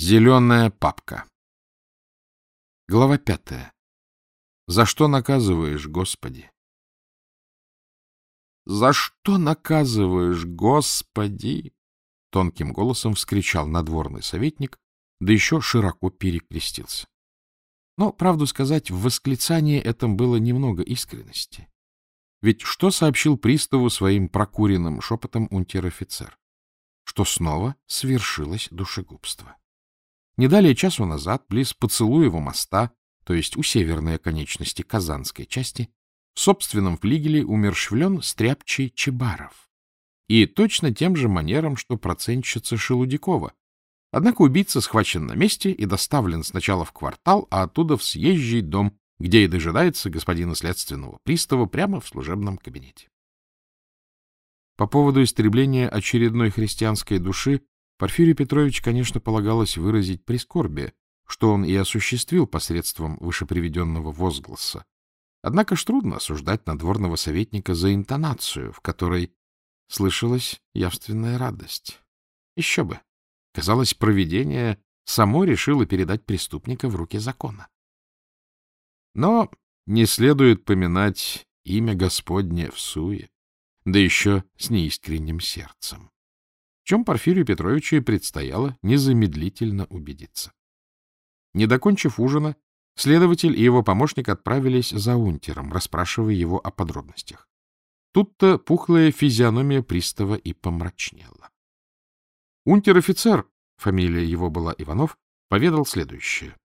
Зеленая папка. Глава пятая. За что наказываешь, Господи? За что наказываешь, Господи? Тонким голосом вскричал надворный советник, да еще широко перекрестился. Но, правду сказать, в восклицании этом было немного искренности. Ведь что сообщил приставу своим прокуренным шепотом унтер-офицер? Что снова свершилось душегубство. Не далее часу назад, близ Поцелуева моста, то есть у северной оконечности Казанской части, в собственном флигеле умершвлен стряпчий Чебаров. И точно тем же манером, что процентщица Шелудякова. Однако убийца схвачен на месте и доставлен сначала в квартал, а оттуда в съезжий дом, где и дожидается господина следственного пристава прямо в служебном кабинете. По поводу истребления очередной христианской души Порфирию Петрович, конечно, полагалось выразить прискорбие, что он и осуществил посредством вышеприведенного возгласа. Однако ж трудно осуждать надворного советника за интонацию, в которой слышалась явственная радость. Еще бы! Казалось, провидение само решило передать преступника в руки закона. Но не следует поминать имя Господне в суе, да еще с неискренним сердцем чем Порфирию Петровичу и предстояло незамедлительно убедиться. Не докончив ужина, следователь и его помощник отправились за унтером, расспрашивая его о подробностях. Тут-то пухлая физиономия пристава и помрачнела. Унтер-офицер, фамилия его была Иванов, поведал следующее.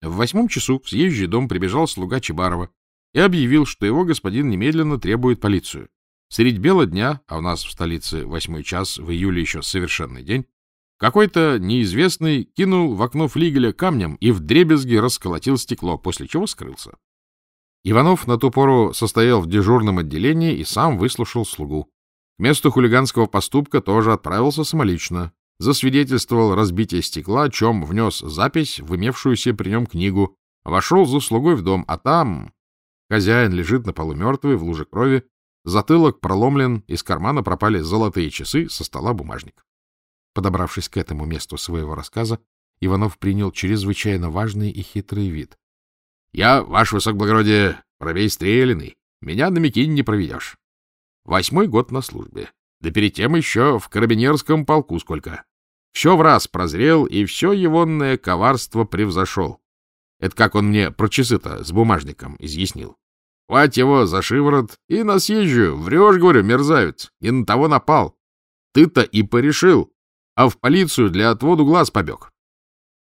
В восьмом часу в съезжий дом прибежал слуга Чебарова и объявил, что его господин немедленно требует полицию. Средь бела дня, а у нас в столице восьмой час, в июле еще совершенный день, какой-то неизвестный кинул в окно флигеля камнем и в дребезги расколотил стекло, после чего скрылся. Иванов на ту пору состоял в дежурном отделении и сам выслушал слугу. К месту хулиганского поступка тоже отправился самолично. Засвидетельствовал разбитие стекла, чем внес запись в имевшуюся при нем книгу. Вошел за слугой в дом, а там хозяин лежит на полу мертвый в луже крови, Затылок проломлен, из кармана пропали золотые часы, со стола бумажник. Подобравшись к этому месту своего рассказа, Иванов принял чрезвычайно важный и хитрый вид. — Я, ваше высокоблагородие, пробей стреляный, меня на Микине не проведешь. Восьмой год на службе, да перед тем еще в карабинерском полку сколько. Все в раз прозрел, и все егонное коварство превзошел. Это как он мне про часы-то с бумажником изъяснил. Хвать его за шиворот и на съезжу. Врешь, говорю, мерзавец, и на того напал. Ты-то и порешил, а в полицию для отводу глаз побег.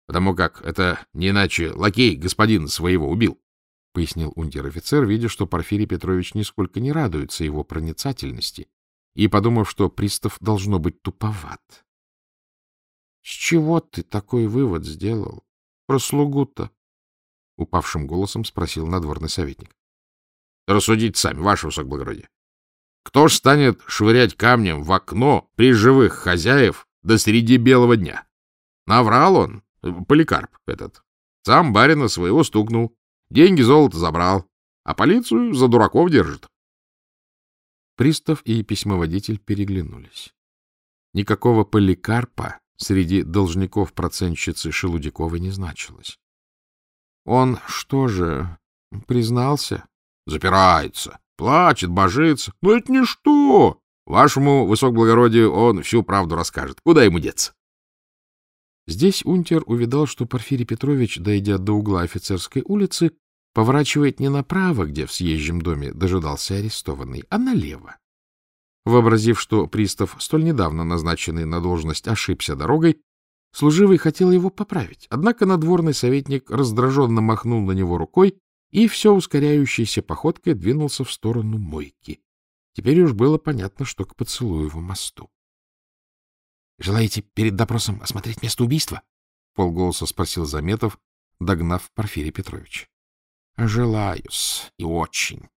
Потому как это не иначе лакей господин своего убил, — пояснил унтер-офицер, видя, что Порфирий Петрович нисколько не радуется его проницательности, и подумав, что пристав должно быть туповат. — С чего ты такой вывод сделал? Про слугу-то? — упавшим голосом спросил надворный советник. Рассудите сами, ваше высокоблагородие. Кто ж станет швырять камнем в окно при живых хозяев до среди белого дня? Наврал он, поликарп этот. Сам барина своего стукнул, деньги золото забрал, а полицию за дураков держит. Пристав и письмоводитель переглянулись. Никакого поликарпа среди должников процентщицы Шелудяковой не значилось. Он что же, признался? Запирается, плачет, божится. Но это ничто. Вашему высокоблагородию он всю правду расскажет. Куда ему деться? Здесь унтер увидал, что Порфирий Петрович, дойдя до угла офицерской улицы, поворачивает не направо, где в съезжем доме дожидался арестованный, а налево. Вообразив, что пристав, столь недавно назначенный на должность, ошибся дорогой, служивый хотел его поправить. Однако надворный советник раздраженно махнул на него рукой и все ускоряющейся походкой двинулся в сторону мойки. Теперь уж было понятно, что к поцелуеву мосту. — Желаете перед допросом осмотреть место убийства? — полголоса спросил Заметов, догнав Порфирия Петровича. — Желаю-с, и очень,